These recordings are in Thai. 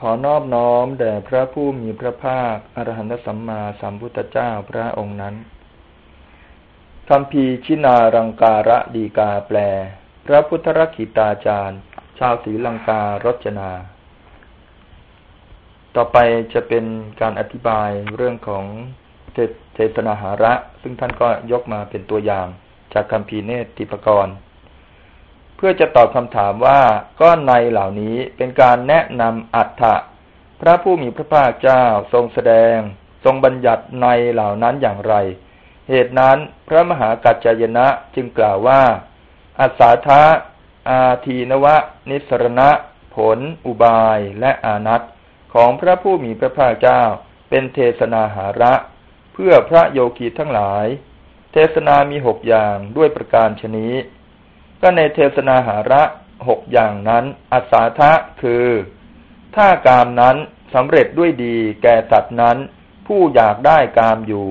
ขอนอบน้อมแด่พระผู้มีพระภาคอรหันตสัมมาสัมพุทธเจ้าพระองค์นั้นคำพีชินารังการะดีกาแปล พระพุทธรักิตาจารย์ ชาวศรีลังการจนา ต่อไปจะเป็นการอธิบายเรื่องของเทศนาหาระ ซึ่งท่านก็ยกมาเป็นตัวอย่างจากคำพีเนติปกรณ์ เพื่อจะตอบคำถามว่าก้อนในเหล่านี้เป็นการแนะนำอัฏฐะพระผู้มีพระภาคเจ้าทรงแสดง ทรงบัญญัติในเหล่านั้นอย่างไร เหตุนั้นพระมหากัจจยนะจึงกล่าวว่า อัศาธาอาทีนวะ นิสรณะ ผล อุบาย และอานัตของพระผู้มีพระภาคเจ้า เป็นเทศนาหาระ เพื่อพระโยคีทั้งหลาย เทศนามีหกอย่างด้วยประการชนี้ ก็ในเทศนาหาระหกอย่างนั้น อัศาทะคือ ถ้ากามนั้นสำเร็จด้วยดี แก่สัตว์นั้น ผู้อยากได้กามอยู่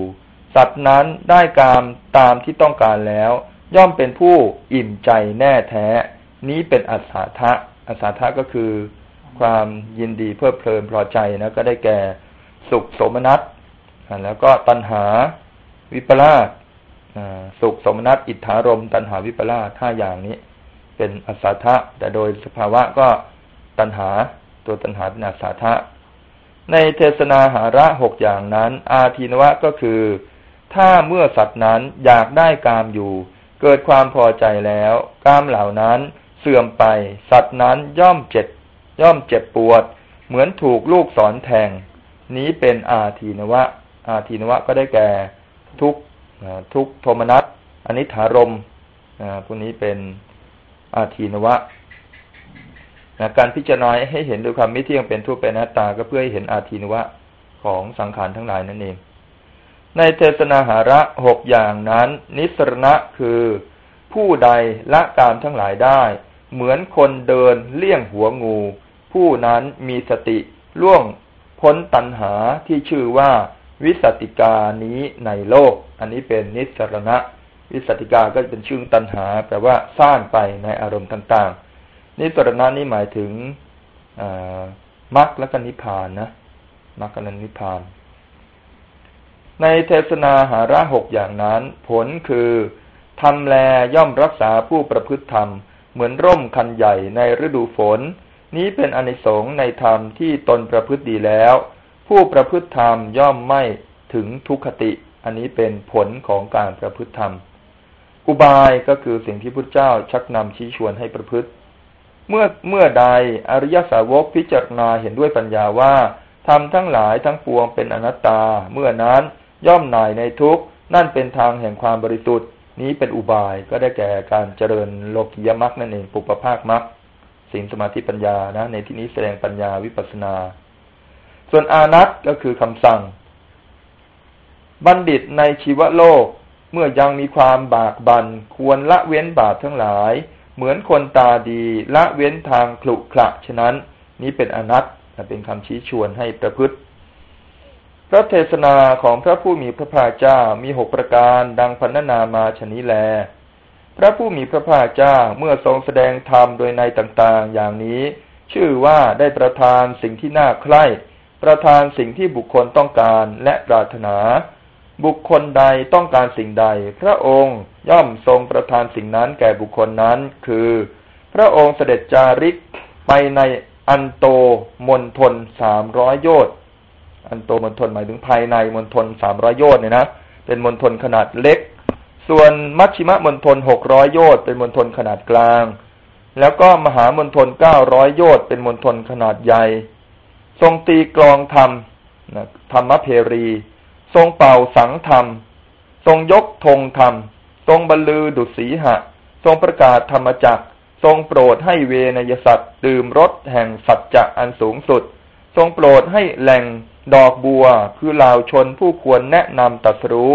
สัตว์นั้นได้กามตามที่ต้องการแล้ว ย่อมเป็นผู้อิ่มใจแน่แท้ นี้เป็นอัศาทะอัศาทะก็คือ ความยินดีเพื่อเพลินพอใจนะก็ได้แก่สุขสมนัตแล้วก็ตัณหา วิปลาส สุขสมนัตอิทธารม ตัณหาวิปลาสห้าอย่างนี้ เป็นอัศทะแต่โดยสภาวะก็ตัณหาตัวตัณหาเป็นอัศทะในเทศนาหาระหกอย่างนั้น อาทีนวะก็คือ ถ้าเมื่อสัตว์นั้นอยากได้กามอยู่ เกิดความพอใจแล้วกามเหล่านั้นเสื่อมไป สัตว์นั้นย่อมเจ็บย่อมเจ็บปวด เหมือนถูกลูกศรแทง นี้เป็นอาทีนวะ อาทีนวะก็ได้แก่ ทุก ทุกโทมนัสอนิถารมพวกนี้เป็นอาทีนวะการพิจารณาให้เห็นด้วยความไม่เที่ยงเป็นทุกข์เป็นน้าตา ก็เพื่อให้เห็นอาทีนวะของสังขารทั้งหลายนั่นเอง ในเทศนาหาระหกอย่างนั้น นิสรณะคือผู้ใดละกามทั้งหลายได้ เหมือนคนเดินเลี่ยงหัวงู ผู้นั้นมีสติล่วงพ้นตัณหาที่ชื่อว่า วิสติกานี้ในโลก อันนี้เป็นนิสรณะ วิสติกาก็เป็นชื่อตัณหาแปลว่าสร้างไปในอารมณ์ต่าง ๆ นิสรณะนี้หมายถึงมรรคและกนิพพานนะมรรคและนิพพาน ในเทศนาหาระหกอย่างนั้น ผลคือทำแลย่อมรักษาผู้ประพฤติธรรม เหมือนร่มคันใหญ่ในฤดูฝน นี้เป็นอนิสงส์ในธรรมที่ตนประพฤติดีแล้ว ผู้ประพฤติธรรมย่อมไม่ถึงทุกขติ อันนี้เป็นผลของการประพฤติธรรม อุบายก็คือสิ่งที่พระเจ้าชักนำชี้ชวนให้ประพฤติ เมื่อเมื่อใดอริยสาวกพิจารณาเห็นด้วยปัญญาว่าทำทั้งหลายทั้งปวงเป็นอนัตตา เมื่อนั้นย่อมหน่ายในทุกนั่นเป็นทางแห่งความบริสุทธิ์ นี้เป็นอุบายก็ได้แก่การเจริญโลกิยมรรคนั่นเองปุปภาคมรรคสิ่งสมาธิปัญญานะ ในที่นี้แสดงปัญญาวิปัสนา ส่วนอานัตก็คือคำสั่ง บัณฑิตในชีวโลกเมื่อยังมีความบากบันควรละเว้นบาปทั้งหลาย เหมือนคนตาดีละเว้นทางขลุขระฉะนั้น นี้เป็นอนัตเป็นคำชี้ชวนให้ประพฤติ พระเทศนาของพระผู้มีพระภาคเจ้ามีหกประการดังพันนามาชนี้แล พระผู้มีพระภาคเจ้าเมื่อทรงแสดงธรรมโดยในต่างๆ อย่างนี้ ชื่อว่าได้ประทานสิ่งที่น่าใคร่ ประทานสิ่งที่บุคคลต้องการและปรารถนา บุคคลใดต้องการสิ่งใด พระองค์ย่อมทรงประทานสิ่งนั้นแก่บุคคลนั้น คือ พระองค์เสด็จจาริกไปในอันโตมณฑลสามร้อยโยชน์อันโตมณฑลหมายถึงภายในมณฑลสามร้อยโยชน์เนี่ยนะเป็นมณฑลขนาดเล็ก ส่วนมัชชิมะมณฑลหกร้อยโยชน์เป็นมณฑลขนาดกลาง แล้วก็มหามณฑลเก้าร้อยโยชน์เป็นมณฑลขนาดใหญ่ ทรงตีกลองธรรมธรรมเพรี ทรงเป่าสังธรรม ทรงยกธงธรรม ทรงบรรลือดุสีหะ ทรงประกาศธรรมจักทรงโปรดให้เวนยสัตว์ดื่มรสแห่งสัจจะอันสูงสุด ทรงโปรดให้แหล่งดอกบัวคือเหล่าชนผู้ควรแนะนำตัสรู้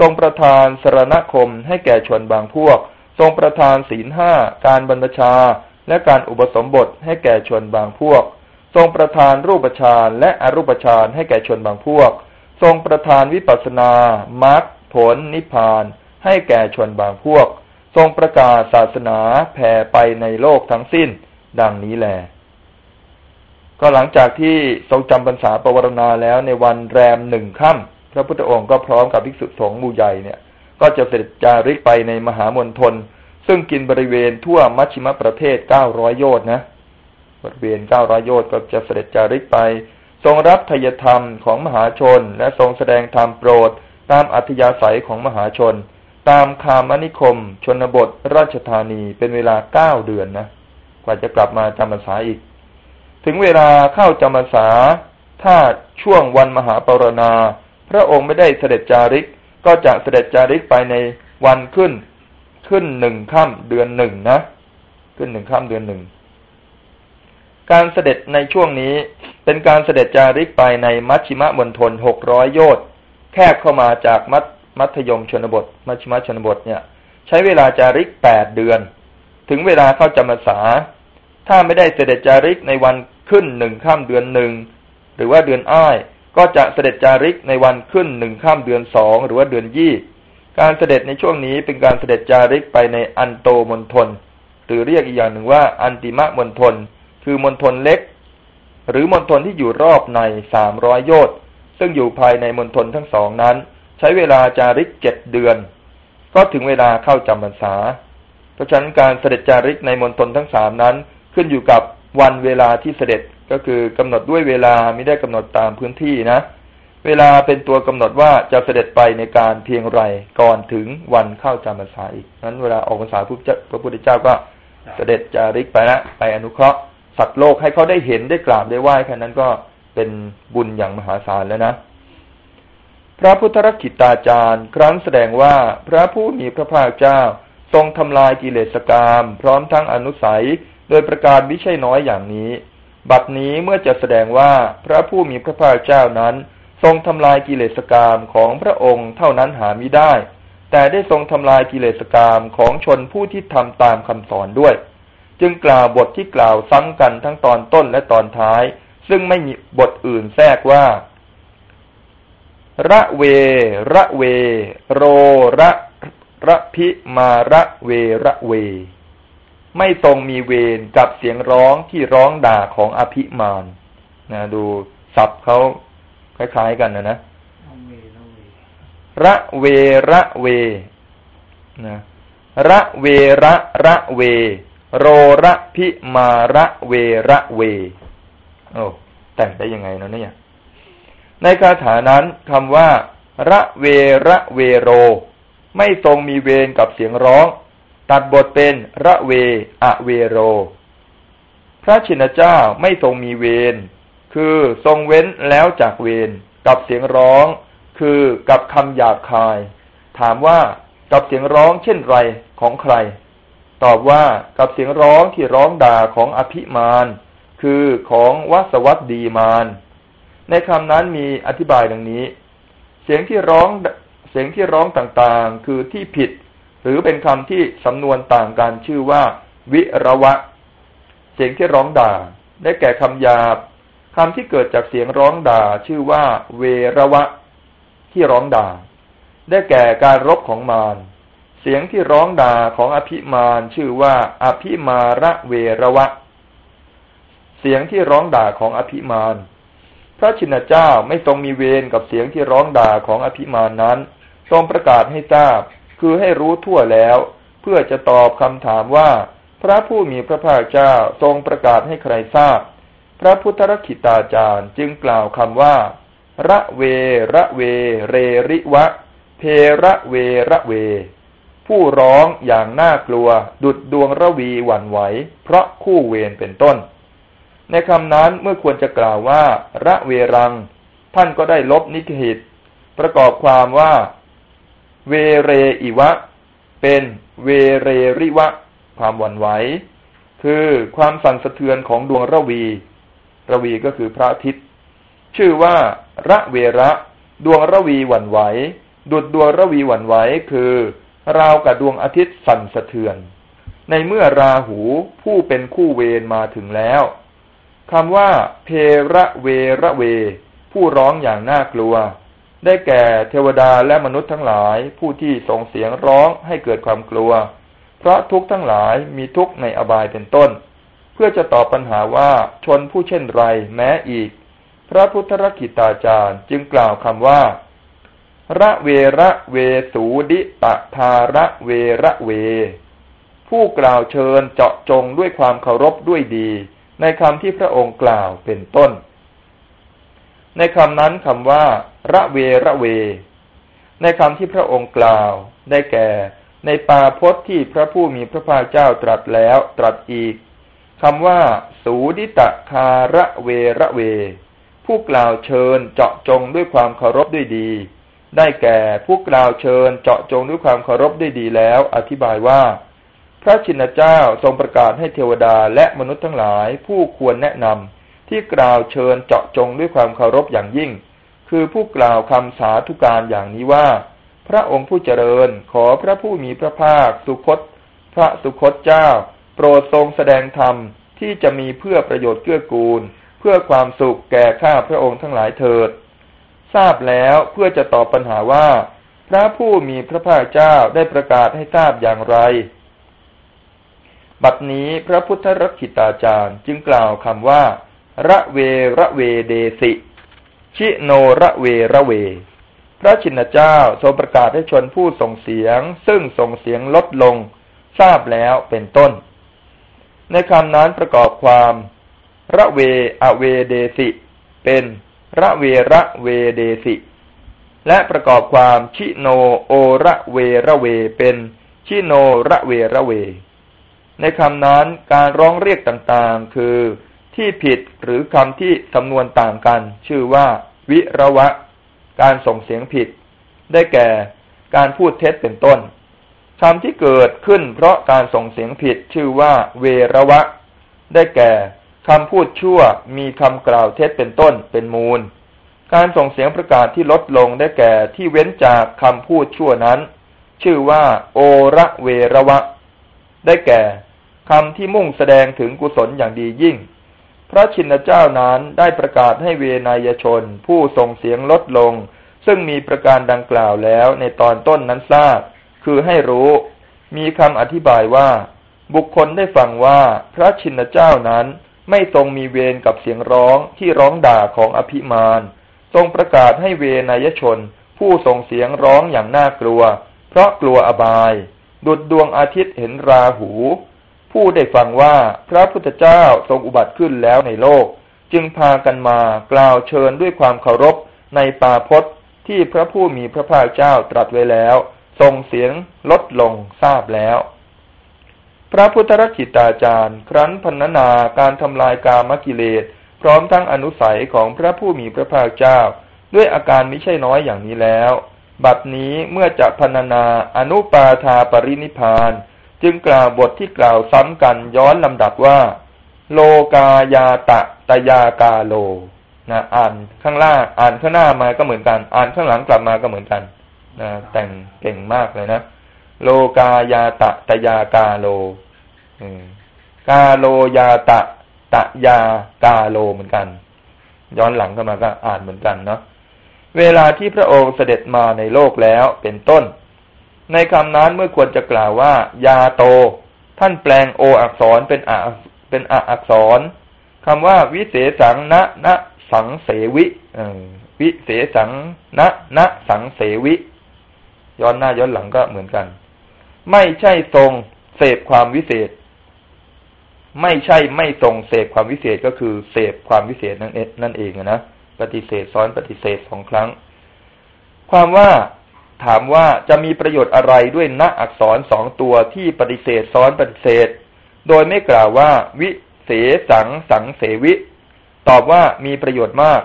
ทรงประทานสรณคมให้แก่ชนบางพวก ทรงประทานศีลห้าการบรรพชา และการอุปสมบทให้แก่ชนบางพวก ทรงประทานรูปฌานและอรูปฌานให้แก่ชนบางพวก ทรงประทานวิปัสนามรรคผลนิพพาน ให้แก่ชนบางพวก ทรงประกาศศาสนาแผ่ไปในโลกทั้งสิ้น ดังนี้แหลก็หลังจากที่ทรงจำพรรษาปวารณาแล้วในวันแรมหนึ่งค่ำพระพุทธองค์ก็พร้อมกับภิกษุสงฆ์มู่ใหญ่เนี่ยก็จะเสด็จจาริกไปในมหามณฑลซึ่งกินบริเวณทั่วมัชชิมประเทศเก้าร้อยโยชน์นะ บริเวณเก้าร้อยโยชน์ก็จะเสด็จจาริกไป ทรงรับทยธรรมของมหาชน และทรงแสดงธรรมโปรด ตามอัธยาศัยของมหาชน ตามคามนิคม ชนบทราชธานีเป็นเวลาเก้าเดือนนะกว่าจะกลับมาจำพรรษาอีก ถึงเวลาเข้าจำพรรษา ถ้าช่วงวันมหาปรณา พระองค์ไม่ได้เสด็จจาริกก็จะเสด็จจาริกไปในวันขึ้น ขึ้นหนึ่งค่ำเดือนหนึ่งนะ ขึ้นหนึ่งค่ำเดือนหนึ่ง การเสด็จในช่วงนี้เป็นการเสด็จจาริกไปในมัชชิมะมณฑลหกร้อยโยชน์แคบเข้ามาจากมัธมัธยมชนบท มัชชิมะชนบทเนี่ย ใช้เวลาจาริกแปดเดือน ถึงเวลาเข้าจำพรรษา ถ้าไม่ได้เสด็จจาริกในวันขึ้นหนึ่งข้ามเดือนหนึ่งหรือว่าเดือนอ้ายก็จะเสด็จจาริกในวันขึ้นหนึ่งข้ามเดือนสองหรือว่าเดือนยี่ การเสด็จในช่วงนี้เป็นการเสด็จจาริกไปในอันโตมณฑลหรือเรียกอีกอย่างหนึ่งว่าอันติมะมณฑล คือมณฑลเล็ก หรือมณฑลที่อยู่รอบในสามร้อยโยชน์ซึ่งอยู่ภายในมณฑลทั้งสองนั้น ใช้เวลาจาริกเจ็ดเดือน ก็ถึงเวลาเข้าจำพรรษา เพราะฉะนั้นการเสด็จจาริกในมณฑลทั้งสามนั้น ขึ้นอยู่กับวันเวลาที่เสด็จก็คือกำหนดด้วยเวลาไม่ได้กำหนดตามพื้นที่นะ เวลาเป็นตัวกำหนดว่าจะเสด็จไปในการเพียงไรก่อนถึงวันเข้าจำพรรษาอีกนั้นเวลาออกพรรษาพระพุทธเจ้าก็เสด็จจาริกไปนะไปอนุเคราะห์ สัตว์โลกให้เขาได้เห็นได้กราบได้ไหว้แค่นั้นก็เป็นบุญอย่างมหาศาลแล้วนะ พระพุทธรักิตาจารย์ ครั้งแสดงว่าพระผู้มีพระภาคเจ้าทรงทำลายกิเลสกรรมพร้อมทั้งอนุสัย โดยประการวิชัยน้อยอย่างนี้ บัดนี้เมื่อจะแสดงว่าพระผู้มีพระภาคเจ้านั้น ทรงทำลายกิเลสกรรมของพระองค์เท่านั้นหามิได้ แต่ได้ทรงทำลายกิเลสกรรมของชนผู้ที่ทำตามคำสอนด้วย จึงกล่าวบทที่กล่าวซ้ำกันทั้งตอนต้นและตอนท้าย ซึ่งไม่มีบทอื่นแทรกว่า ระเว ระเว โร ระระพิมาระเวระเว ไม่ทรงมีเวรกับเสียงร้องที่ร้องด่าของอภิมานนะดูศัพท์เขาคล้ายๆกันนะนะระเวระเวนะระเวระระเว โรระพิมาระเวระเว โอ้แต่งได้ยังไงนะเนี่ย ในคาถานั้นคำว่า ระเวระเวโร ไม่ทรงมีเวรกับเสียงร้อง ตัดบทเป็นระเวอะเวโร พระชินเจ้าไม่ทรงมีเวรคือทรงเว้นแล้วจากเวรกับเสียงร้อง คือกับคำหยาบคาย ถามว่ากับเสียงร้องเช่นไรของใคร ตอบว่ากับเสียงร้องที่ร้องด่าของอภิมาน คือของวัสวัตดีมาน ในคำนั้นมีอธิบายดังนี้ เสียงที่ร้องเสียงที่ร้องต่างๆ คือที่ผิด หรือเป็นคำที่สำนวนต่างกันชื่อว่า วิระวะ เสียงที่ร้องด่า ได้แก่คำหยาบคำที่เกิดจากเสียงร้องด่าชื่อว่า เวระวะ ที่ร้องด่า ได้แก่การรบของมาร เสียงที่ร้องด่าของอภิมานชื่อว่า อภิมาระเวระวะ เสียงที่ร้องด่าของอภิมาน พระชินเจ้าไม่ทรงมีเวรกับเสียงที่ร้องด่าของอภิมานนั้น ทรงประกาศให้ทราบ คือให้รู้ทั่วแล้ว เพื่อจะตอบคำถามว่า พระผู้มีพระภาคเจ้าทรงประกาศให้ใครทราบ พระพุทธรักิตาจารย์จึงกล่าวคำว่า ระเวระเว เรริวะ เพระเวระเว ผู้ร้องอย่างน่ากลัว ดุดดวงระวีหวั่นไหว เพราะคู่เวรเป็นต้น ในคำนั้นเมื่อควรจะกล่าวว่า ระเวรัง ท่านก็ได้ลบนิคหิตประกอบความว่า เวเรอิวะ เป็นเวเรริวะ ความหวั่นไหว คือความสั่นสะเทือนของดวงระวี ระวีก็คือพระอาทิตย์ ชื่อว่า ระเวระ ดวงระวีหวั่นไหว ดุดดวงระวีหวั่นไหวคือ ราวกับดวงอาทิตย์สั่นสะเทือน ในเมื่อราหูผู้เป็นคู่เวรมาถึงแล้วคำว่า เพระเวระเว ผู้ร้องอย่างน่ากลัว ได้แก่เทวดาและมนุษย์ทั้งหลายผู้ที่ส่งเสียงร้องให้เกิดความกลัว เพราะทุกทั้งหลายมีทุกในอบายเป็นต้น เพื่อจะตอบปัญหาว่าชนผู้เช่นไรแม้อีก พระพุทธรักิตาจารย์จึงกล่าวคำว่า ระเวระเวสูดิตะทาระเวระเว ผู้กล่าวเชิญเจาะจงด้วยความเคารพด้วยดี ในคำที่พระองค์กล่าวเป็นต้น ในคำนั้นคำว่า ระเวระเว ในคำที่พระองค์กล่าว ได้แก่ ในปาพจน์ที่พระผู้มีพระภาคเจ้าตรัสแล้วตรัสอีกคำว่า สูดิตะคาระเวระเว ผู้กล่าวเชิญเจาะจงด้วยความเคารพด้วยดี ได้แก่ผู้กล่าวเชิญเจาะจงด้วยความเคารพด้วยดีแล้ว อธิบายว่า พระชินเจ้าทรงประกาศให้เทวดาและมนุษย์ทั้งหลายผู้ควรแนะนำที่กล่าวเชิญเจาะจงด้วยความเคารพอย่างยิ่ง คือผู้กล่าวคำสาธุการอย่างนี้ว่า พระองค์ผู้เจริญขอพระผู้มีพระภาคสุคต พระสุคตเจ้า โปรดทรงแสดงธรรมที่จะมีเพื่อประโยชน์เกื้อกูล เพื่อความสุขแก่ข้าพระองค์ทั้งหลายเถิด ทราบแล้วเพื่อจะตอบปัญหาว่า พระผู้มีพระภาคเจ้าได้ประกาศให้ทราบอย่างไร บัดนี้พระพุทธรักิตาจารย์จึงกล่าวคำว่า ระเวระเวเดสิ ชิโนระเวระเว พระชินเจ้าทรงประกาศให้ชนผู้ส่งเสียง ซึ่งส่งเสียงลดลง ทราบแล้วเป็นต้น ในคำนั้นประกอบความ ระเวอเวเดสิ เป็น ระเวระเวเดสิ และประกอบความชิโนโอระเวระเวเป็นชิโนระเวระเว ในคำนั้นการร้องเรียกต่างๆ คือที่ผิดหรือคำที่สำนวนต่างกัน ชื่อว่า วิระวะ การส่งเสียงผิด ได้แก่การพูดเท็จเป็นต้นคำที่เกิดขึ้นเพราะการส่งเสียงผิดชื่อว่า เวรวะ ได้แก่ คำพูดชั่วมีคำกล่าวเท็จเป็นต้นเป็นมูล การส่งเสียงประกาศที่ลดลงได้แก่ที่เว้นจากคำพูดชั่วนั้น ชื่อว่า โอระเวรวะ ได้แก่คำที่มุ่งแสดงถึงกุศลอย่างดียิ่ง พระชินเจ้านั้นได้ประกาศให้เวนยชน ผู้ส่งเสียงลดลง ซึ่งมีประการดังกล่าวแล้วในตอนต้นนั้นทราบ คือให้รู้ มีคำอธิบายว่า บุคคลได้ฟังว่าพระชินเจ้านั้น ไม่ทรงมีเวรกับเสียงร้องที่ร้องด่าของอภิมานทรงประกาศให้เวนยชน ผู้ส่งเสียงร้องอย่างน่ากลัว เพราะกลัวอบาย ดุดดวงอาทิตย์เห็นราหู ผู้ได้ฟังว่าพระพุทธเจ้าทรงอุบัติขึ้นแล้วในโลก จึงพากันมากล่าวเชิญด้วยความเคารพในปาพจน์ที่พระผู้มีพระภาคเจ้าตรัสไว้แล้วส่งเสียงลดลงทราบแล้ว พระพุทธรักิตาจารย์ ครั้นพรรณนาการทำลายกามกิเลส พร้อมทั้งอนุสัยของพระผู้มีพระภาคเจ้า ด้วยอาการไม่ใช่น้อยอย่างนี้แล้ว บัดนี้เมื่อจะพรรณนาอนุปาทาปรินิพาน จึงกล่าวบทที่กล่าวซ้ำกันย้อนลำดับว่า โลกายาตะตยากาโลนะอ่านข้างล่างอ่านข้างหน้ามาก็เหมือนกัน อ่านข้างหลังกลับมาก็เหมือนกันนะแต่งเก่งมากเลยนะ โลกายาตะตยากาโลกาโลยาตะตะยากาโลเหมือนกัน ย้อนหลังเข้ามาก็อ่านเหมือนกันเนาะเวลาที่พระองค์เสด็จมาในโลกแล้วเป็นต้น ในคำนั้นเมื่อควรจะกล่าวว่า ยาโต ท่านแปลงโออักษรเป็นอะเป็นอะอักษรคำว่าวิเศษสังนะนะสังเสวิวิเศษสังนะนะสังเสวิ ย้อนหน้าย้อนหลังก็เหมือนกัน ไม่ใช่ทรงเสพความวิเศษ ไม่ใช่ไม่ทรงเสพความวิเศษก็คือเสพความวิเศษนั่นเองนั่นเองนะปฏิเสธซ้อนปฏิเสธสองครั้ง ความว่าถามว่าจะมีประโยชน์อะไรด้วยณอักษรสองตัวที่ปฏิเสธซ้อนปฏิเสธ โดยไม่กล่าวว่า วิเสสังสังเสวิ ตอบว่ามีประโยชน์มาก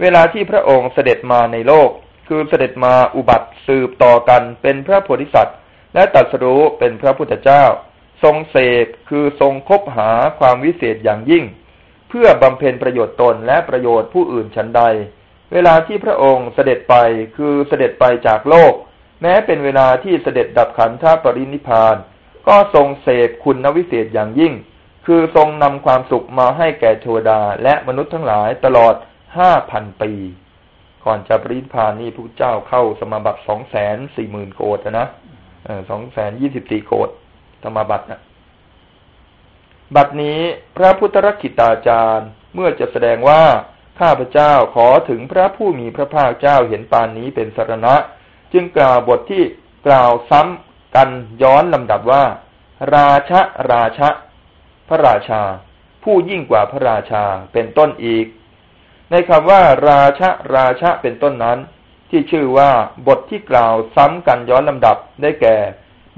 เวลาที่พระองค์เสด็จมาในโลก คือเสด็จมาอุบัติสืบต่อกันเป็นพระโพธิสัตว์ และตัดสรู้เป็นพระพุทธเจ้า ทรงเสกคือทรงคบหาความวิเศษอย่างยิ่ง เพื่อบำเพ็ญประโยชน์ตนและประโยชน์ผู้อื่นชั้นใด เวลาที่พระองค์เสด็จไปคือเสด็จไปจากโลก แม้เป็นเวลาที่เสด็จดับขันธปรินิพาน ก็ทรงเสพคุณวิเศษอย่างยิ่ง คือทรงนำความสุขมาให้แก่เทวดาและมนุษย์ทั้งหลายตลอดห้าพันปีก่อนจะปรินิพานนี่พระเจ้าเข้าสมาบัติสองแสนสี่หมื่นโกดนะ สองแสนยี่สิบสี่โกดธรรมบัตินะบัดนี้พระพุทธรักิตาจารย์เมื่อจะแสดงว่าข้าพเจ้าขอถึงพระผู้มีพระภาคเจ้าเห็นปานนี้เป็นสรณะ จึงกล่าวบทที่กล่าวซ้ำกันย้อนลำดับว่า ราชะราชะ พระราชา ผู้ยิ่งกว่าพระราชาเป็นต้นอีก ในคำว่า ราชะราชะเป็นต้นนั้น ที่ชื่อว่าบทที่กล่าวซ้ำกันย้อนลำดับได้แก่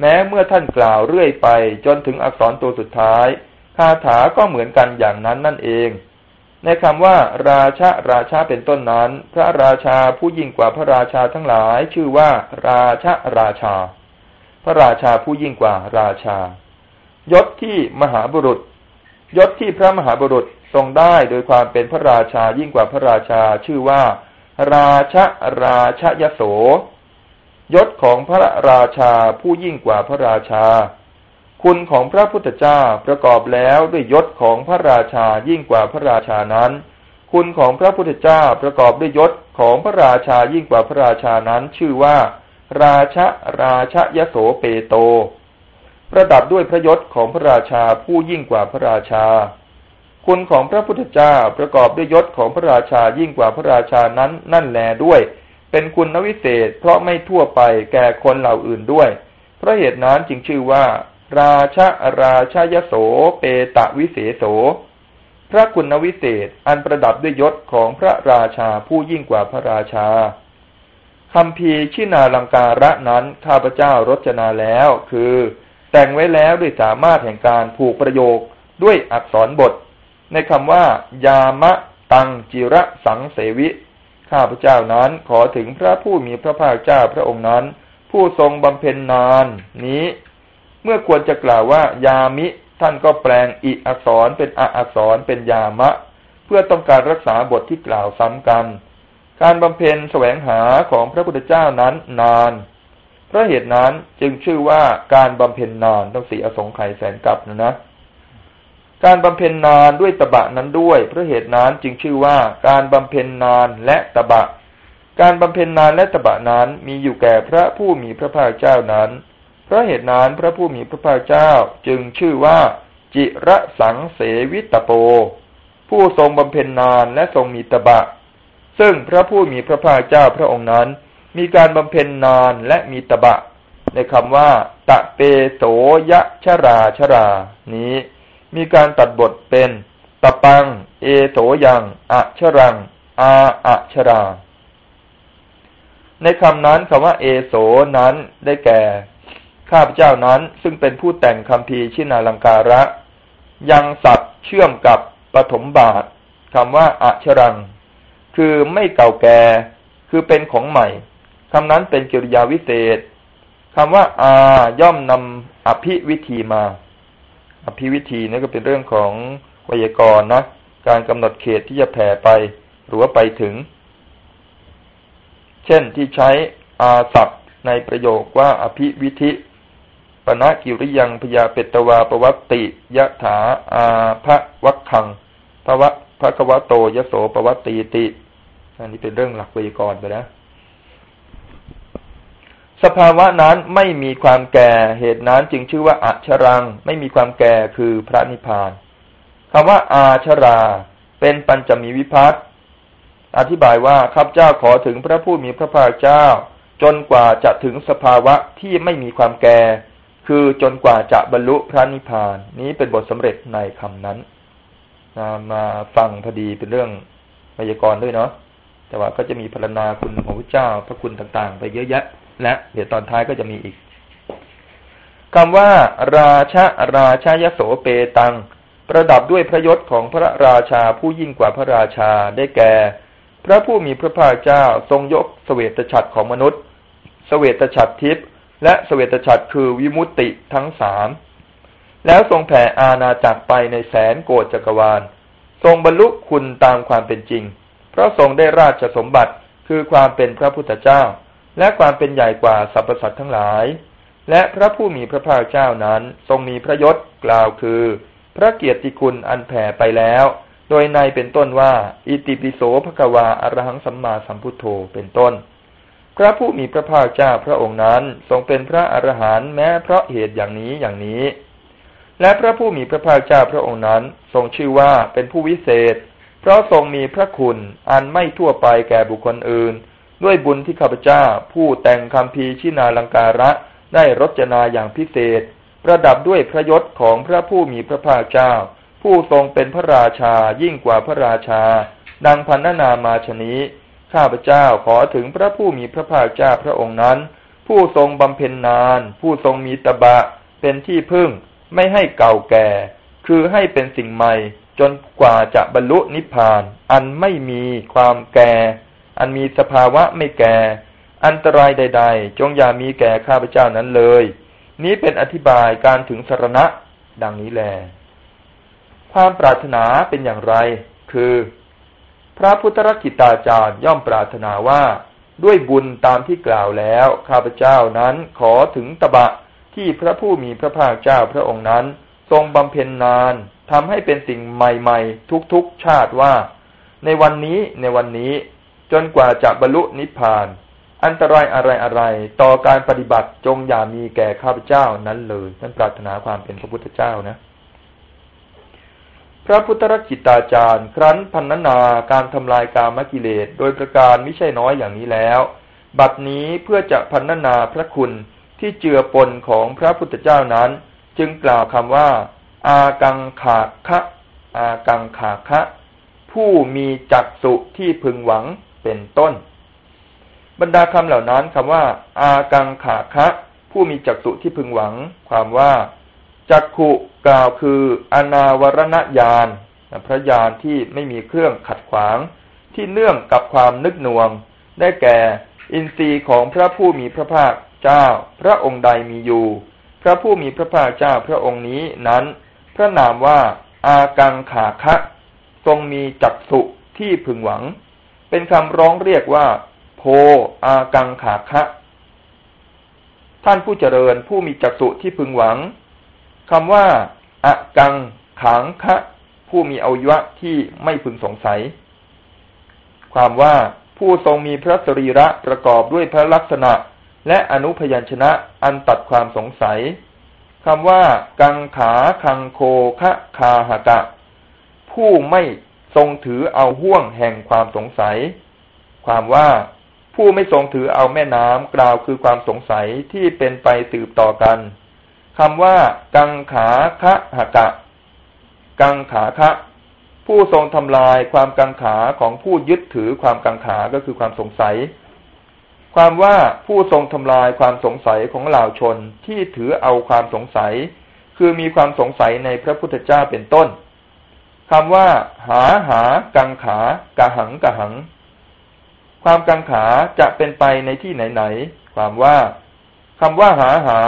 แม้เมื่อท่านกล่าวเรื่อยไปจนถึงอักษรตัวสุดท้ายคาถาก็เหมือนกันอย่างนั้นนั่นเอง ในคำว่า ราชาราชาเป็นต้นนั้น พระราชาผู้ยิ่งกว่าพระราชาทั้งหลาย ชื่อว่า ราชาราชา พระราชาผู้ยิ่งกว่าราชายศที่มหาบุรุษ ยศที่พระมหาบุรุษทรงได้โดยความเป็นพระราชายิ่งกว่าพระราชาชื่อว่า ราชาราชยโส ยศของพระราชาผู้ยิ่งกว่าพระราชา คุณของพระพุทธเจ้าประกอบแล้วด้วยยศของพระราชายิ่งกว่าพระราชานั้น คุณของพระพุทธเจ้าประกอบด้วยยศของพระราชายิ่งกว่าพระราชานั้น ชื่อว่า ราชะราชยโสเปโต ประดับด้วยพระยศของพระราชาผู้ยิ่งกว่าพระราชา คุณของพระพุทธเจ้าประกอบด้วยยศของพระราชายิ่งกว่าพระราชานั้นนั่นแลด้วย เป็นคุณนวิเศษเพราะไม่ทั่วไปแก่คนเหล่าอื่นด้วย เพราะเหตุนั้นจึงชื่อว่า ราชาราชายโส เปตะวิเศโส พระคุณวิเศษอันประดับด้วยยศของพระราชาผู้ยิ่งกว่าพระราชาคำพีชินาลังการะนั้นข้าพเจ้ารจนาแล้วคือ แต่งไว้แล้วด้วยสามารถแห่งการผูกประโยคด้วยอักษรบท ในคำว่า ยามะตังจิระสังเสวิ ข้าพเจ้านั้นขอถึงพระผู้มีพระภาคเจ้าพระองค์นั้น ผู้ทรงบำเพ็ญนานนี้ เมื่อควรจะกล่าวว่า ยามิ ท่านก็แปลงอิอักษรเป็นออักษรเป็นยามะ เพื่อต้องการรักษาบทที่กล่าวซ้ำกัน การบำเพ็ญแสวงหาของพระพุทธเจ้านั้นนานเพราะเหตุนั้นจึงชื่อว่าการบำเพ็ญนานต้องสีอสงไขยแสนกับนะนะ การบำเพ็ญนานด้วยตบะนั้นด้วยเพราะเหตุนั้นจึงชื่อว่าการบำเพ็ญนานและตบะ การบำเพ็ญนานและตบะนั้นมีอยู่แก่พระผู้มีพระภาคเจ้านั้น เพราะเหตุนั้นพระผู้มีพระภาคเจ้าจึงชื่อว่า จิระสังเสวิตโป ผู้ทรงบำเพ็ญนานและทรงมีตบะ ซึ่งพระผู้มีพระภาคเจ้าพระองค์นั้น มีการบำเพ็ญนานและมีตบะ ในคำว่า ตะเปโสยะชราชรา นี้ มีการตัดบทเป็นตะปัง เอโสยังอะชรัง อาอะชรา ในคำนั้นคำว่า เอโสนั้นได้แก่ ข้าพเจ้านั้นซึ่งเป็นผู้แต่งคำพีชินาลังการะ ยังสัตว์เชื่อมกับปฐมบาทคำว่าอัชรัง คือไม่เก่าแก่ คือเป็นของใหม่คำนั้นเป็นกิริยาวิเศษคำว่า อาย่อมนำอภิวิธีมา อภิวิธีนี่ก็เป็นเรื่องของไวยากรณ์นะการกำหนดเขตที่จะแผ่ไปหรือว่าไปถึง เช่นที่ใช้อาศัพท์ในประโยคว่าอภิวิธิปณะกิริยังพยาเปตวาปวัตติยะถาอาภะวัคคังภวะพระกวะโตยโสปวัตติติ อันนี้เป็นเรื่องหลักไวยากรณ์ไปนะ สภาวะนั้นไม่มีความแก่เหตุนั้นจึงชื่อว่าอัชรัง ไม่มีความแก่คือพระนิพพานคำว่าอาชรา เป็นปัญจมีวิพัตอธิบายว่าข้าพเจ้าขอถึงพระผู้มีพระภาคเจ้า จนกว่าจะถึงสภาวะที่ไม่มีความแก่ คือจนกว่าจะบรรลุพระนิพพาน นี้เป็นบทสำเร็จในคำนั้นมาฟังพอดีเป็นเรื่องไวยากรณ์ด้วยเนาะแต่ว่าก็จะมีพรรณนาคุณของพระเจ้าพระคุณต่างๆ ไปเยอะแยะ และเดี๋ยวตอนท้ายก็จะมีอีกคำว่า ราชาราชายโสเปตัง ประดับด้วยพระยศของพระราชาผู้ยิ่งกว่าพระราชาได้แก่ พระผู้มีพระภาคเจ้าทรงยกสเสวตฉัตรของมนุษย์สเสวตฉัตรทิพย์และสเวตฉัตรคือวิมุตติทั้งสามแล้วทรงแผ่อาณาจักรไปในแสนโกดจักรวาล ทรงบรรลุคุณตามความเป็นจริง เพราะทรงได้ราชสมบัติคือความเป็นพระพุทธเจ้า และความเป็นใหญ่กว่าสรรพสัตว์ทั้งหลาย และพระผู้มีพระภาคเจ้านั้นทรงมีพระยศกล่าวคือ พระเกียรติคุณอันแผ่ไปแล้ว โดยในเป็นต้นว่า อิติปิโสภควาอรหังสัมมาสัมพุทโธเป็นต้น พระผู้มีพระภาคเจ้าพระองค์นั้นทรงเป็นพระอรหันต์แม้เพราะเหตุอย่างนี้อย่างนี้ และพระผู้มีพระภาคเจ้าพระองค์นั้นทรงชื่อว่าเป็นผู้วิเศษ เพราะทรงมีพระคุณอันไม่ทั่วไปแก่บุคคลอื่น ด้วยบุญที่ข้าพเจ้า ผู้แต่งคำพีชินาลังการะได้รจนาอย่างพิเศษ ประดับด้วยพระยศของพระผู้มีพระภาคเจ้า ผู้ทรงเป็นพระราชายิ่งกว่าพระราชา ดังพันนามาชนี้ข้าพเจ้าขอถึงพระผู้มีพระภาคเจ้าพระองค์นั้น ผู้ทรงบำเพ็ญนาน ผู้ทรงมีตบะ เป็นที่พึ่ง ไม่ให้เก่าแก่ คือให้เป็นสิ่งใหม่จนกว่าจะบรรลุนิพพาน อันไม่มีความแก่ อันมีสภาวะไม่แก่ อันตรายใด ๆ จงอย่ามีแก่ข้าพเจ้านั้นเลย นี้เป็นอธิบายการถึงสรณะ ดังนี้แล ความปรารถนาเป็นอย่างไร คือ พระพุทธรักิตาจารย์ย่อมปรารถนาว่าด้วยบุญตามที่กล่าวแล้ว ข้าพเจ้านั้นขอถึงตบะที่พระผู้มีพระภาคเจ้าพระองค์นั้น ทรงบำเพ็ญนานทำให้เป็นสิ่งใหม่ ๆ ทุกๆชาติว่า ในวันนี้ในวันนี้ จนกว่าจะบรรลุนิพพาน อันตรายอะไรอะไรต่อการปฏิบัติจงอย่ามีแก่ข้าพเจ้านั้นเลยท่านปรารถนาความเป็นพระพุทธเจ้านะ พระพุทธรักิตาจารย์ ครั้นพันนาการทำลายกามกิเลสโดยประการไม่ใช่น้อยอย่างนี้แล้ว บัดนี้เพื่อจะพันนาพระคุณที่เจือปนของพระพุทธเจ้านั้น จึงกล่าวคำว่า อากังขาคะอากังขาคะ ผู้มีจักสุที่พึงหวัง เป็นต้น บรรดาคำเหล่านั้นคำว่า อากังขาคะ ผู้มีจักสุที่พึงหวัง ความว่าจักขุกล่าวคืออนาวรณญาณพระญาณที่ไม่มีเครื่องขัดขวาง ที่เนื่องกับความนึกหน่วง ได้แก่ อินทรีย์ของพระผู้มีพระภาคเจ้า พระองค์ใดมีอยู่ พระผู้มีพระภาคเจ้าพระองค์นี้นั้น พระนามว่าอากังขาคะ ทรงมีจักสุที่พึงหวัง เป็นคำร้องเรียกว่า โพอากังขาคะ ท่านผู้เจริญผู้มีจักสุที่พึงหวังคำว่าอะกังขังคะ ผู้มีอวัยวะที่ไม่พึงสงสัย ความว่าผู้ทรงมีพระสรีระประกอบด้วยพระลักษณะ และอนุพยัญชนะอันตัดความสงสัยคำว่า กังขาคังโคคะคาหกะ ผู้ไม่ ทรงถือเอาห่วงแห่งความสงสัย ความว่าผู้ไม่ทรงถือเอาแม่น้ำกล่าวคือความสงสัยที่เป็นไปสืบต่อกันคำว่า กังขาคะหกะ กังขาคะ ผู้ทรงทำลายความกังขาของผู้ยึดถือความกังขาก็คือความสงสัย ความว่าผู้ทรงทำลายความสงสัยของเหล่าชนที่ถือเอาความสงสัย คือมีความสงสัยในพระพุทธเจ้าเป็นต้น คำว่า หาหา กังขากะหังกะหัง ความกังขาจะเป็นไปในที่ไหนๆความว่าคำว่าหาหา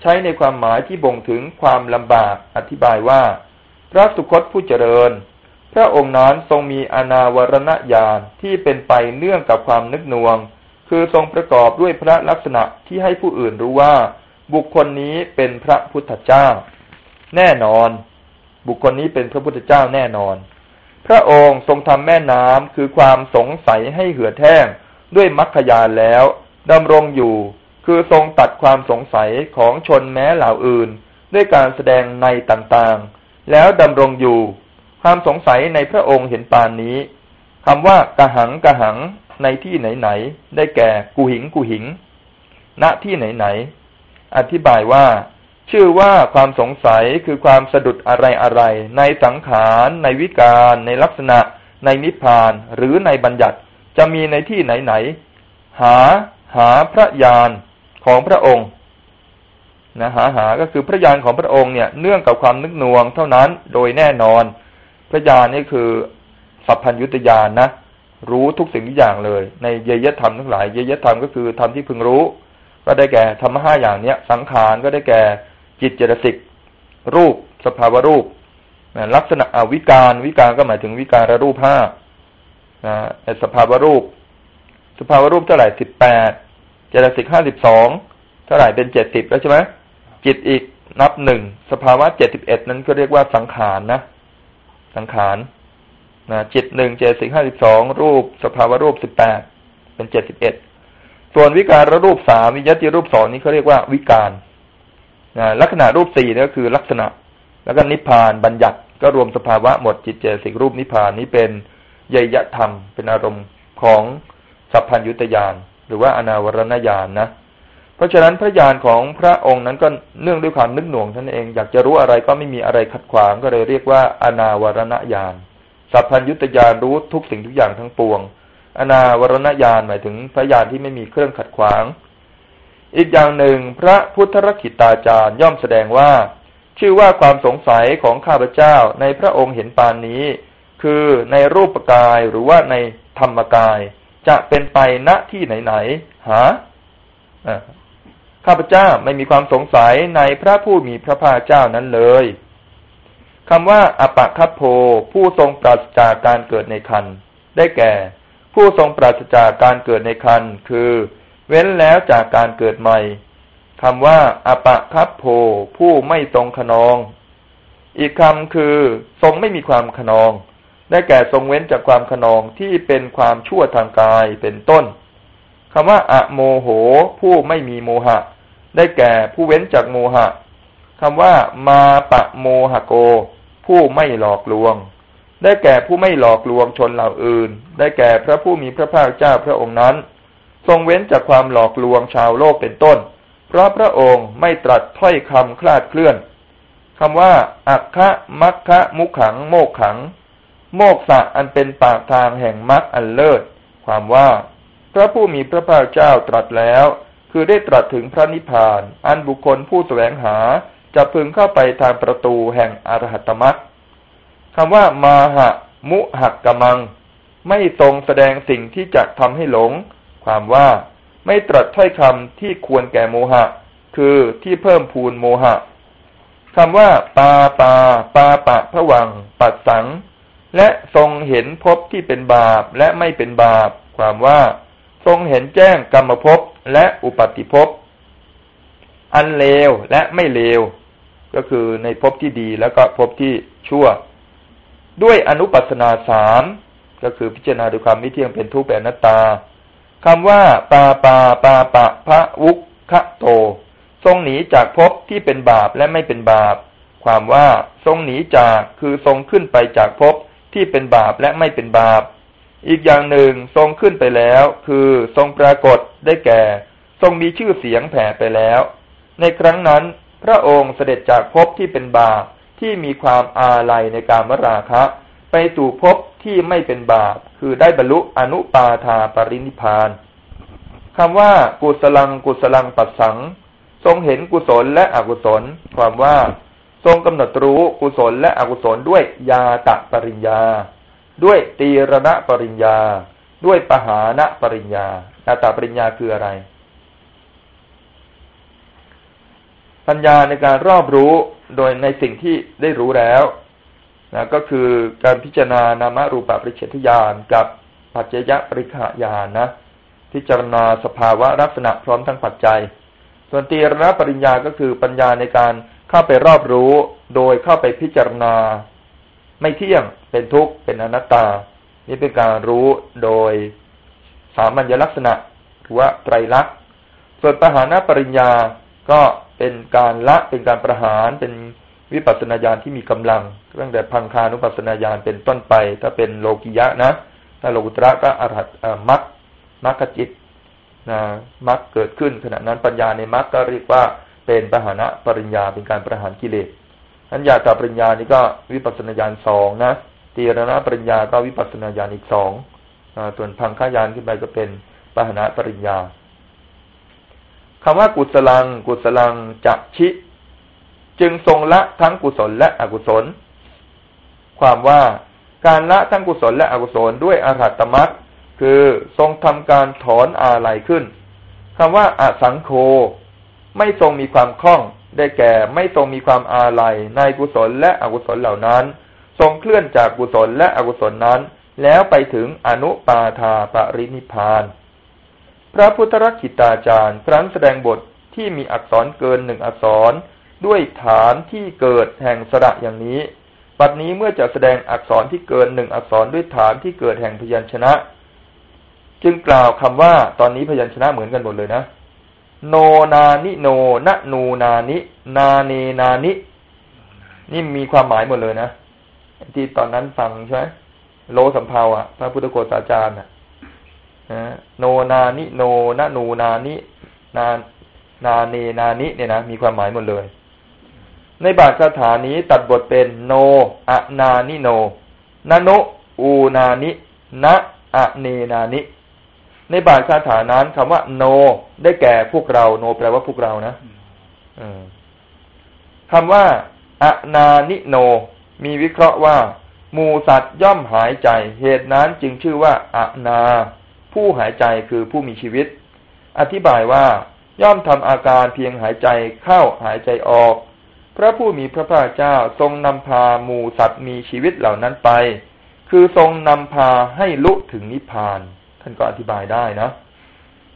ใช้ในความหมายที่บ่งถึงความลำบากอธิบายว่า พระสุคตผู้เจริญ พระองค์นั้นทรงมีอนาวรณญาณที่เป็นไปเนื่องกับความนึกนวง คือทรงประกอบด้วยพระลักษณะที่ให้ผู้อื่นรู้ว่า บุคคลนี้เป็นพระพุทธเจ้า แน่นอน บุคคลนี้เป็นพระพุทธเจ้าแน่นอน พระองค์ทรงทำแม่น้ำคือความสงสัยให้เหือดแห้งด้วยมรรคยานแล้วดำรงอยู่ คือทรงตัดความสงสัยของชนแม้เหล่าอื่น ด้วยการแสดงในต่างๆ แล้วดำรงอยู่ ความสงสัยในพระองค์เห็นปานนี้คำว่ากะหังกะหังในที่ไหนๆได้แก่กูหิงกูหิง ณที่ไหนๆอธิบายว่า ชื่อว่าความสงสัยคือความสะดุดอะไรอะไรในสังขาร ในวิการ ในลักษณะ ในนิพพาน หรือในบัญญัติจะมีในที่ไหนๆหาหาพระญาณของพระองค์นะหาหาก็คือพระญาณของพระองค์เนี่ยเนื่องกับความนึกนวงเท่านั้นโดยแน่นอน พระญาณนี่คือสัพพัญยุตยานนะรู้ทุกสิ่งทุกอย่างเลย ในเยยธรรมทั้งหลายเยยธรรมก็คือธรรมที่พึงรู้ ก็ได้แก่ธรรมห้าอย่างเนี้ย สังขารก็ได้แก่ จิตเจตสิกรูป สภาวะรูปลักษณะอวิการวิการก็หมายถึงวิการรูปห้าสภาวะรูป สภาวะรูปเท่าไหร่สิบแปดเจตสิกห้าสิบสองเท่าไหร่เป็นเจ็ดสิบแล้วใช่ไหมจิตอีกนับหนึ่งสภาวะเจ็ดสิบเอ็ดนั้นก็เรียกว่าสังขารนะ สังขารนะจิตหนึ่งเจสิกห้าสิบสองรูป สภาวะรูปสิบแปดเป็นเจ็ดสิบเอ็ดส่วนวิการรูปสามวิยติรูปสองนี้เขาเรียกว่าวิการ นะลักษณะรูปสี่นี่ก็คือลักษณะ แล้วก็นิพพานบัญญัติก็รวมสภาวะหมดจิตเจสิกรูปนิพพานนี้เป็นเยยธรรม เป็นอารมณ์ของสัพพัญยุตยานหรือว่าอนาวรณญาณนนะเพราะฉะนั้นพระญาณของพระองค์นั้นก็เนื่องด้วยความนึกหน่วงท่านเองอยากจะรู้อะไรก็ไม่มีอะไรขัดขวางก็เลยเรียกว่าอนาวรณญาณสัพพัญยุตยานรู้ทุกสิ่งทุกอย่างทั้งปวง อนาวรณญาณหมายถึงพระญาณที่ไม่มีเครื่องขัดขวาง อีกอย่างหนึ่งพระพุทธรักิตาจารย์ย่อมแสดงว่า ชื่อว่าความสงสัยของข้าพเจ้าในพระองค์เห็นปานนี้ คือในรูปกายหรือว่าในธรรมกาย จะเป็นไปณที่ไหนๆหาข้าพเจ้าไม่มีความสงสัยในพระผู้มีพระภาคเจ้านั้นเลยคำว่าอปะคัพโพผู้ทรงปราศจากการเกิดในคันได้แก่ ผู้ทรงปราศจากการเกิดในคันคือ เว้นแล้วจากการเกิดใหม่คำว่าอปะคัพโพผู้ไม่ทรงขนอง อีกคำคือ ทรงไม่มีความขนอง ได้แก่ทรงเว้นจากความขนองที่เป็นความชั่วทางกายเป็นต้นคำว่าอะโมโห ผู้ไม่มีโมหะ ได้แก่ผู้เว้นจากโมหะคำว่ามาปะโมหโก ผู้ไม่หลอกลวง ได้แก่ผู้ไม่หลอกลวงชนเหล่าอื่น ได้แก่พระผู้มีพระภาคเจ้าพระองค์นั้น ทรงเว้นจากความหลอกลวงชาวโลกเป็นต้น เพราะพระองค์ไม่ตรัสถ้อยคำคลาดเคลื่อนคำว่าอักคะมัคคะมุขัง โมกขัง โมกษะอันเป็นปากทางแห่งมัคอันเลิศ ความว่า พระผู้มีพระภาคเจ้าตรัสแล้ว คือได้ตรัสถึงพระนิพพาน อันบุคคลผู้แสวงหาจะพึงเข้าไปทางประตูแห่งอรหัตมรรคคำว่ามาหะ มุหักกมัง ไม่ทรงแสดงสิ่งที่จะทำให้หลง ความว่าไม่ตรัสถ้อยคำที่ควรแก่โมหะ คือที่เพิ่มพูนโมหะคำว่า ปาปา ปาปะพระวัง ปัดสัง และทรงเห็นภพที่เป็นบาปและไม่เป็นบาป ความว่า ทรงเห็นแจ้งกรรมภพและอุปาติภพอันเลวและไม่เลว ก็คือในภพที่ดีแล้วก็ภพที่ชั่ว ด้วยอนุปัสนาสามก็คือพิจารณาด้วยความไม่เที่ยงเป็นทุกข์เป็นนัตตา คำว่าปาปาปาปะพระวุคะโต ทรงหนีจากภพที่เป็นบาปและไม่เป็นบาป ความว่าทรงหนีจากคือทรงขึ้นไปจากภพที่เป็นบาปและไม่เป็นบาป อีกอย่างหนึ่งทรงขึ้นไปแล้ว คือทรงปรากฏได้แก่ ทรงมีชื่อเสียงแผ่ไปแล้ว ในครั้งนั้น พระองค์เสด็จจากภพที่เป็นบาปที่มีความอาลัยในการมราคะ ไปสู่ภพที่ไม่เป็นบาป คือได้บรรลุอนุปาทาปรินิพานคำว่ากุศลังกุศลังปัสสัง ทรงเห็นกุศลและอกุศล ความว่าทรงกำหนดรู้กุศลและอกุศลด้วยยาตะปริญญา ด้วยตีรณะปริญญา ด้วยปหานะปริญญายาตะปริญญาคืออะไร ปัญญาในการรอบรู้โดยในสิ่งที่ได้รู้แล้ว นะก็คือการพิจารณานามรูปปริเฉทญาณกับปัจจยปริขญาณนะพิจารณาสภาวะลักษณะพร้อมทั้งปัจจัย ส่วนตีรณปริญญาก็คือปัญญาในการเข้าไปรอบรู้ โดยเข้าไปพิจารณา ไม่เที่ยงเป็นทุกข์เป็นอนัตตา นี่เป็นการรู้โดยสามัญลักษณะหรือว่าไตรลักษณ์ส่วนปหานปริญญาก็เป็นการละเป็นการประหารเป็น วิปัสสนาญาณที่มีกำลังตั้งแต่พังคานุปัสสนาญาณเป็นต้นไป ถ้าเป็นโลกิยะนะถ้าโลกุตระก็อรหัตมัคมัคคจิตนะมัคเกิดขึ้น ขณะนั้นปัญญาในมัคก็เรียกว่าเป็นปหานะปริญญาเป็นการประหารกิเลสอัญญาตาปริญญานี่ก็วิปัสสนาญาณสองนะตีรณะปริญญาก็วิปัสสนาญาณอีกสองส่วนพังคายานขึ้นไปก็เป็นปหานะปริญญาคำว่ากุศลัง กุศลังจะชิ จึงทรงละทั้งกุศลและอกุศล ความว่าการละทั้งกุศลและอกุศลด้วยอรหัตมัตคือทรงทำการถอนอาลัยขึ้นคำว่าอสังโฆไม่ทรงมีความคล่องได้แก่ไม่ทรงมีความอาลัยในกุศลและอกุศลเหล่านั้น ทรงเคลื่อนจากกุศลและอกุศลนั้น แล้วไปถึงอนุปาทาปรินิพาน พระพุทธรักิตาจารย์ครั้นแสดงบทที่มีอักษรเกินหนึ่งอักษร ด้วยฐานที่เกิดแห่งสระอย่างนี้ ปัจนี้เมื่อจะแสดงอักษรที่เกินหนึ่งอักษรด้วยฐานที่เกิดแห่งพยัญชนะ จึงกล่าวคำว่าตอนนี้พยัญชนะเหมือนกันหมดเลยนะ โนนานิโนนะนูนานิ นาเนนานินี่มีความหมายหมดเลยนะที่ตอนนั้นฟังใช่ไหมโลสัมภาวะพระพุทธโฆษาจารย์นะโนนานิโนนานูนานินานาเนนานิเนี่ยนะมีความหมายหมดเลย ในบาทคาถานี้ตัดบทเป็นโนอะนานิโนนานุอูนานินะอะเนนานิ ในบาทคาถานั้นคำว่า โน ได้แก่พวกเรา โนแปลว่าพวกเรานะคำว่าอะนานิโน มีวิเคราะห์ว่ามูสัตว์ย่อมหายใจ เหตุนั้นจึงชื่อว่าอะนา ผู้หายใจคือผู้มีชีวิต อธิบายว่าย่อมทำอาการเพียงหายใจเข้าหายใจออก พระผู้มีพระภาคเจ้าทรงนำพาหมูสัตว์มีชีวิตเหล่านั้นไป คือทรงนำพาให้ลุถึงนิพพาน ท่านก็อธิบายได้นะ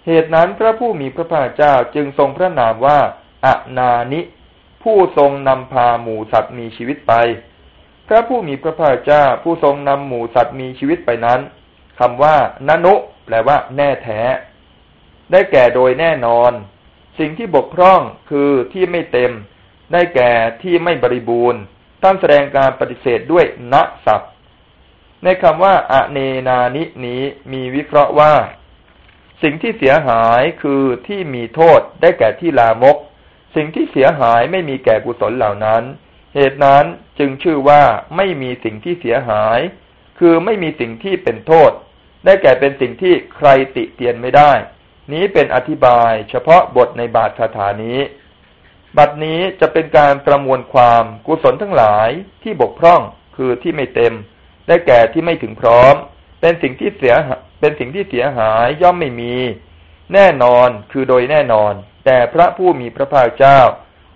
เหตุนั้นพระผู้มีพระภาคเจ้าจึงทรงพระนามว่าอะนานิ ผู้ทรงนำพาหมูสัตว์มีชีวิตไป พระผู้มีพระภาคเจ้าผู้ทรงนำหมูสัตว์มีชีวิตไปนั้นคำว่านนุ แปลว่า แน่แท้ ได้แก่โดยแน่นอน สิ่งที่บกพร่องคือที่ไม่เต็ม ได้แก่ที่ไม่บริบูรณ์ท่านแสดงการปฏิเสธด้วยณศัพท์ ในคำว่าอเนนานินี้มีวิเคราะห์ว่า สิ่งที่เสียหายคือที่มีโทษได้แก่ที่ลามก สิ่งที่เสียหายไม่มีแก่กุศลเหล่านั้น เหตุนั้นจึงชื่อว่าไม่มีสิ่งที่เสียหาย คือไม่มีสิ่งที่เป็นโทษ ได้แก่เป็นสิ่งที่ใครติเตียนไม่ได้ นี้เป็นอธิบายเฉพาะบทในบาทคาถานี้ บัดนี้จะเป็นการประมวลความกุศลทั้งหลายที่บกพร่องคือที่ไม่เต็ม ได้แก่ที่ไม่ถึงพร้อม เป็นสิ่งที่เสียเป็นสิ่งที่เสียหายย่อมไม่มี แน่นอนคือโดยแน่นอน แต่พระผู้มีพระภาคเจ้า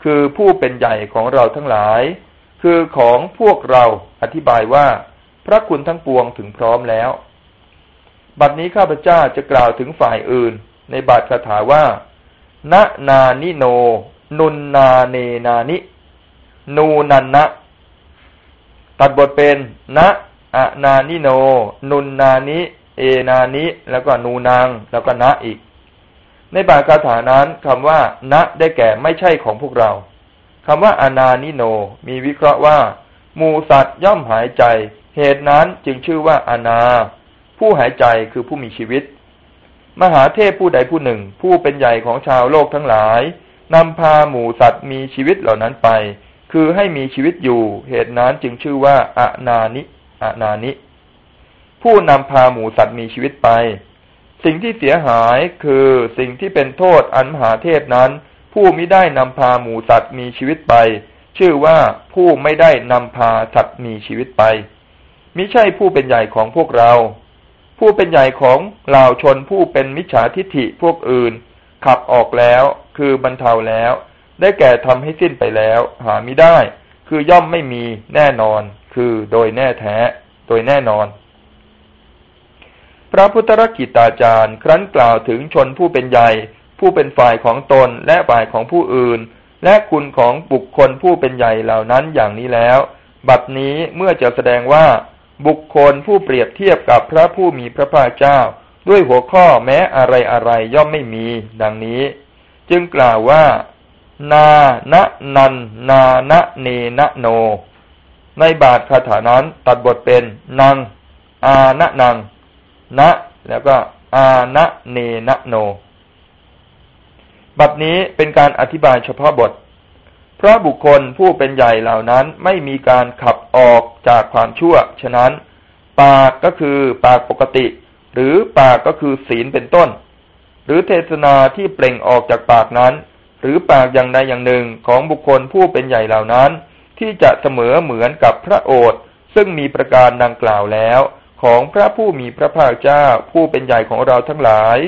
คือผู้เป็นใหญ่ของเราทั้งหลาย คือของพวกเราอธิบายว่า พระคุณทั้งปวงถึงพร้อมแล้ว บัดนี้ข้าพเจ้าจะกล่าวถึงฝ่ายอื่น ในบาทคาถาว่าณนานิโน นุนนาเนนานิ นูนันนะ ตัดบทเป็นณอะนานิโน นุนนานิ เอนานิ แล้วก็นูนาง แล้วก็นะอีก ในบาทคาถานั้นคำว่าณได้แก่ไม่ใช่ของพวกเราคำว่าอนานิโน มีวิเคราะห์ว่ามูสัตว์ย่อมหายใจ เหตุนั้นจึงชื่อว่าอนา ผู้หายใจคือผู้มีชีวิต มหาเทพผู้ใดผู้หนึ่ง ผู้เป็นใหญ่ของชาวโลกทั้งหลาย นำพาหมูสัตว์มีชีวิตเหล่านั้นไป คือให้มีชีวิตอยู่ เหตุนั้นจึงชื่อว่าอานานิอานานิ ผู้นำพาหมูสัตว์มีชีวิตไป สิ่งที่เสียหายคือสิ่งที่เป็นโทษอันมหาเทพนั้น ผู้ไม่ได้นำพาหมูสัตว์มีชีวิตไป ชื่อว่าผู้ไม่ได้นำพาสัตว์มีชีวิตไปมิใช่ผู้เป็นใหญ่ของพวกเรา ผู้เป็นใหญ่ของเหล่าชนผู้เป็นมิจฉาทิฏฐิพวกอื่น ขับออกแล้ว คือบรรเทาแล้ว ได้แก่ทำให้สิ้นไปแล้ว หาไม่ได้ คือย่อมไม่มีแน่นอน คือโดยแน่แท้ โดยแน่นอน พระพุทธรกิตาจารย์ ครั้นกล่าวถึงชนผู้เป็นใหญ่ ผู้เป็นฝ่ายของตนและฝ่ายของผู้อื่น และคุณของบุคคลผู้เป็นใหญ่เหล่านั้นอย่างนี้แล้ว บัดนี้เมื่อจะแสดงว่า บุคคลผู้เปรียบเทียบกับพระผู้มีพระภาคเจ้าด้วยหัวข้อแม้อะไรอะไรย่อมไม่มี ดังนี้ จึงกล่าวว่า นานะนัน นานะเนนะโน ในบาทคาถานั้นตัดบทเป็นนางอานะนางนะ แล้วก็ อานะเนนะโน บัดนี้เป็นการอธิบายเฉพาะบทพราะบุคคลผู้เป็นใหญ่เหล่านั้นไม่มีการขับออกจากความชั่ว ฉะนั้น ปากก็คือปากปกติ หรือปากก็คือศีลเป็นต้น หรือเทศนาที่เปล่งออกจากปากนั้น หรือปากอย่างใดอย่างหนึ่งของบุคคลผู้เป็นใหญ่เหล่านั้น ที่จะเสมอเหมือนกับพระโอษฐ์ซึ่งมีประการดังกล่าวแล้ว ของพระผู้มีพระภาคเจ้าผู้เป็นใหญ่ของเราทั้งหลาย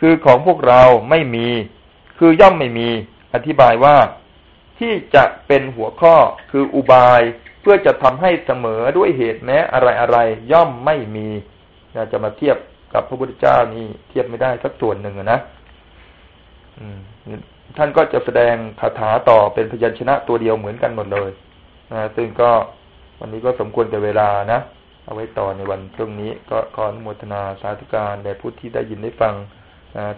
คือของพวกเราไม่มี คือย่อมไม่มี อธิบายว่า ที่จะเป็นหัวข้อคืออุบายเพื่อจะทำให้เสมอด้วยเหตุแม้อะไรอะไรย่อมไม่มีจะมาเทียบ กับพระพุทธเจ้านี่เทียบไม่ได้สักส่วนหนึ่งนะท่านก็จะแสดงคาถาต่อเป็นพยัญชนะตัวเดียวเหมือนกันหมดเลยนะซึ่งก็วันนี้ก็สมควรแก่เวลานะเอาไว้ต่อในวันพรุ่งนี้ก็ขออนุโมทนาสาธุการแด่ผู้ที่ได้ยินได้ฟัง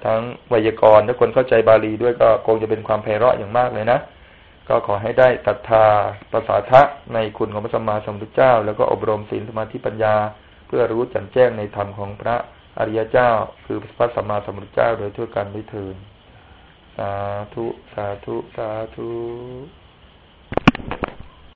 ทั้งไวยากรณ์และคนเข้าใจบาลีด้วยก็คงจะเป็นความไพเราะอย่างมากเลยนะก็ขอให้ได้ตัทธาภาษาทะในคุณของพระสัมมาสัมพุทธเจ้า แล้วก็อบรมศีลสมาธิปัญญา เพื่อรู้แจ่มแจ้งในธรรมของพระ อริยเจ้า คือพระสัมมาสัมพุทธเจ้าโดยทั่วกันไม่เทินสาธุ สาธุ สาธุ